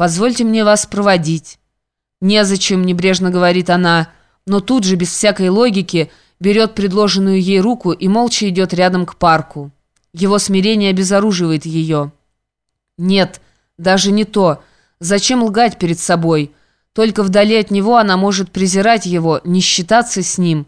Позвольте мне вас проводить». «Незачем», — небрежно говорит она, но тут же, без всякой логики, берет предложенную ей руку и молча идет рядом к парку. Его смирение обезоруживает ее. «Нет, даже не то. Зачем лгать перед собой? Только вдали от него она может презирать его, не считаться с ним.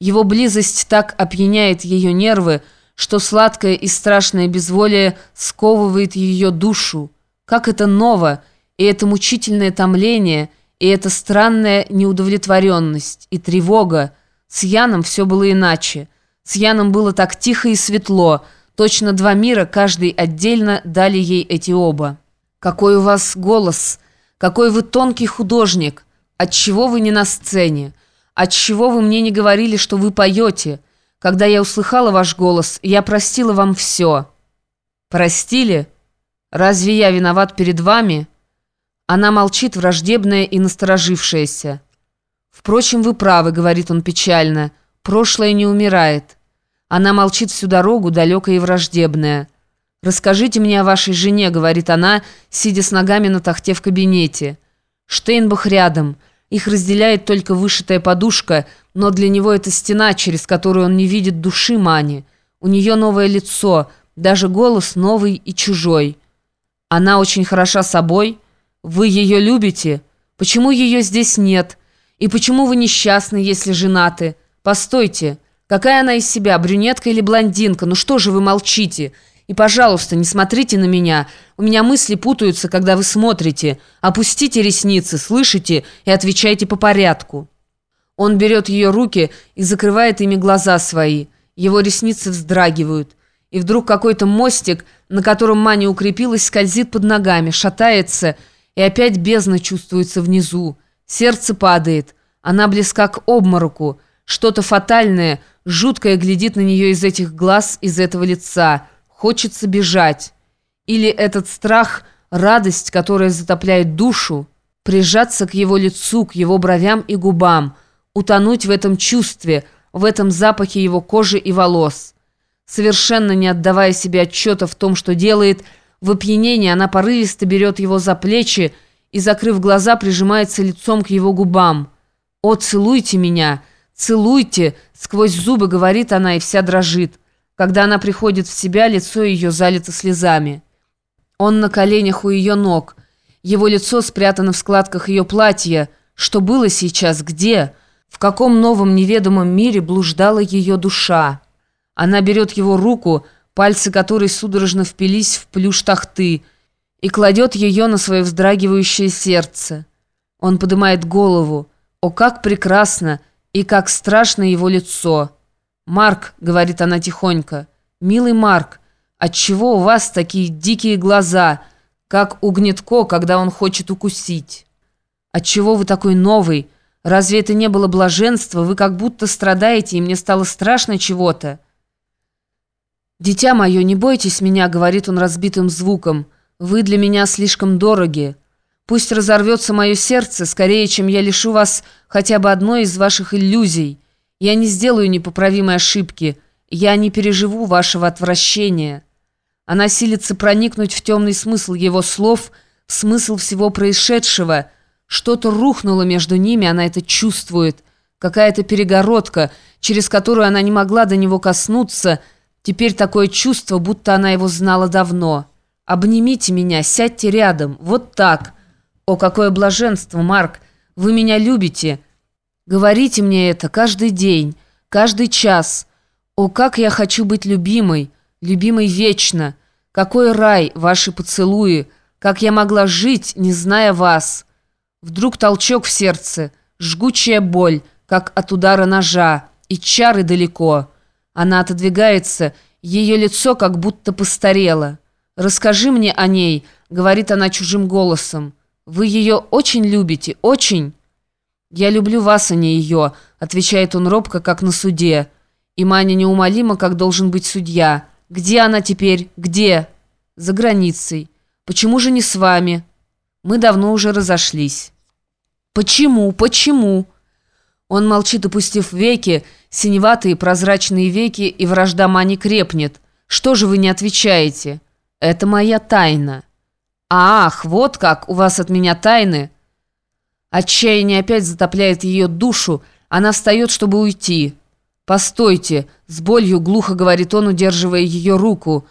Его близость так опьяняет ее нервы, что сладкое и страшное безволие сковывает ее душу. Как это ново, и это мучительное томление, и эта странная неудовлетворенность, и тревога. С Яном все было иначе. С Яном было так тихо и светло, точно два мира, каждый отдельно, дали ей эти оба. «Какой у вас голос! Какой вы тонкий художник! Отчего вы не на сцене? Отчего вы мне не говорили, что вы поете?» Когда я услыхала ваш голос, я простила вам все». «Простили? Разве я виноват перед вами?» Она молчит, враждебная и насторожившаяся. «Впрочем, вы правы», — говорит он печально. «Прошлое не умирает». Она молчит всю дорогу, далекая и враждебная. «Расскажите мне о вашей жене», — говорит она, сидя с ногами на тахте в кабинете. Штейнбах рядом. Их разделяет только вышитая подушка, но для него это стена, через которую он не видит души Мани. У нее новое лицо, даже голос новый и чужой. Она очень хороша собой. Вы ее любите? Почему ее здесь нет? И почему вы несчастны, если женаты? Постойте, какая она из себя, брюнетка или блондинка? Ну что же вы молчите?» И, пожалуйста, не смотрите на меня. У меня мысли путаются, когда вы смотрите. Опустите ресницы, слышите, и отвечайте по порядку». Он берет ее руки и закрывает ими глаза свои. Его ресницы вздрагивают. И вдруг какой-то мостик, на котором Маня укрепилась, скользит под ногами, шатается, и опять бездна чувствуется внизу. Сердце падает. Она близка к обмороку. Что-то фатальное, жуткое глядит на нее из этих глаз, из этого лица. Хочется бежать. Или этот страх, радость, которая затопляет душу, прижаться к его лицу, к его бровям и губам, утонуть в этом чувстве, в этом запахе его кожи и волос. Совершенно не отдавая себе отчета в том, что делает, в опьянении она порывисто берет его за плечи и, закрыв глаза, прижимается лицом к его губам. «О, целуйте меня! Целуйте!» — сквозь зубы говорит она и вся дрожит. Когда она приходит в себя, лицо ее залито слезами. Он на коленях у ее ног. Его лицо спрятано в складках ее платья. Что было сейчас? Где? В каком новом неведомом мире блуждала ее душа? Она берет его руку, пальцы которой судорожно впились в плюш тахты, и кладет ее на свое вздрагивающее сердце. Он поднимает голову. О, как прекрасно и как страшно его лицо! «Марк», — говорит она тихонько, — «милый Марк, отчего у вас такие дикие глаза, как у Гнетко, когда он хочет укусить? Отчего вы такой новый? Разве это не было блаженство? Вы как будто страдаете, и мне стало страшно чего-то». «Дитя мое, не бойтесь меня», — говорит он разбитым звуком. «Вы для меня слишком дороги. Пусть разорвется мое сердце, скорее, чем я лишу вас хотя бы одной из ваших иллюзий». Я не сделаю непоправимой ошибки. Я не переживу вашего отвращения». Она силится проникнуть в темный смысл его слов, смысл всего происшедшего. Что-то рухнуло между ними, она это чувствует. Какая-то перегородка, через которую она не могла до него коснуться. Теперь такое чувство, будто она его знала давно. «Обнимите меня, сядьте рядом, вот так». «О, какое блаженство, Марк! Вы меня любите!» Говорите мне это каждый день, каждый час. О, как я хочу быть любимой, любимой вечно. Какой рай, ваши поцелуи, как я могла жить, не зная вас. Вдруг толчок в сердце, жгучая боль, как от удара ножа, и чары далеко. Она отодвигается, ее лицо как будто постарело. «Расскажи мне о ней», — говорит она чужим голосом. «Вы ее очень любите, очень?» «Я люблю вас, а не ее», — отвечает он робко, как на суде. И Маня неумолима, как должен быть судья. «Где она теперь? Где?» «За границей. Почему же не с вами?» «Мы давно уже разошлись». «Почему? Почему?» Он молчит, опустив веки, синеватые прозрачные веки, и вражда Мани крепнет. «Что же вы не отвечаете?» «Это моя тайна». «Ах, вот как, у вас от меня тайны!» Отчаяние опять затопляет ее душу, она встает, чтобы уйти. «Постойте!» — с болью глухо говорит он, удерживая ее руку —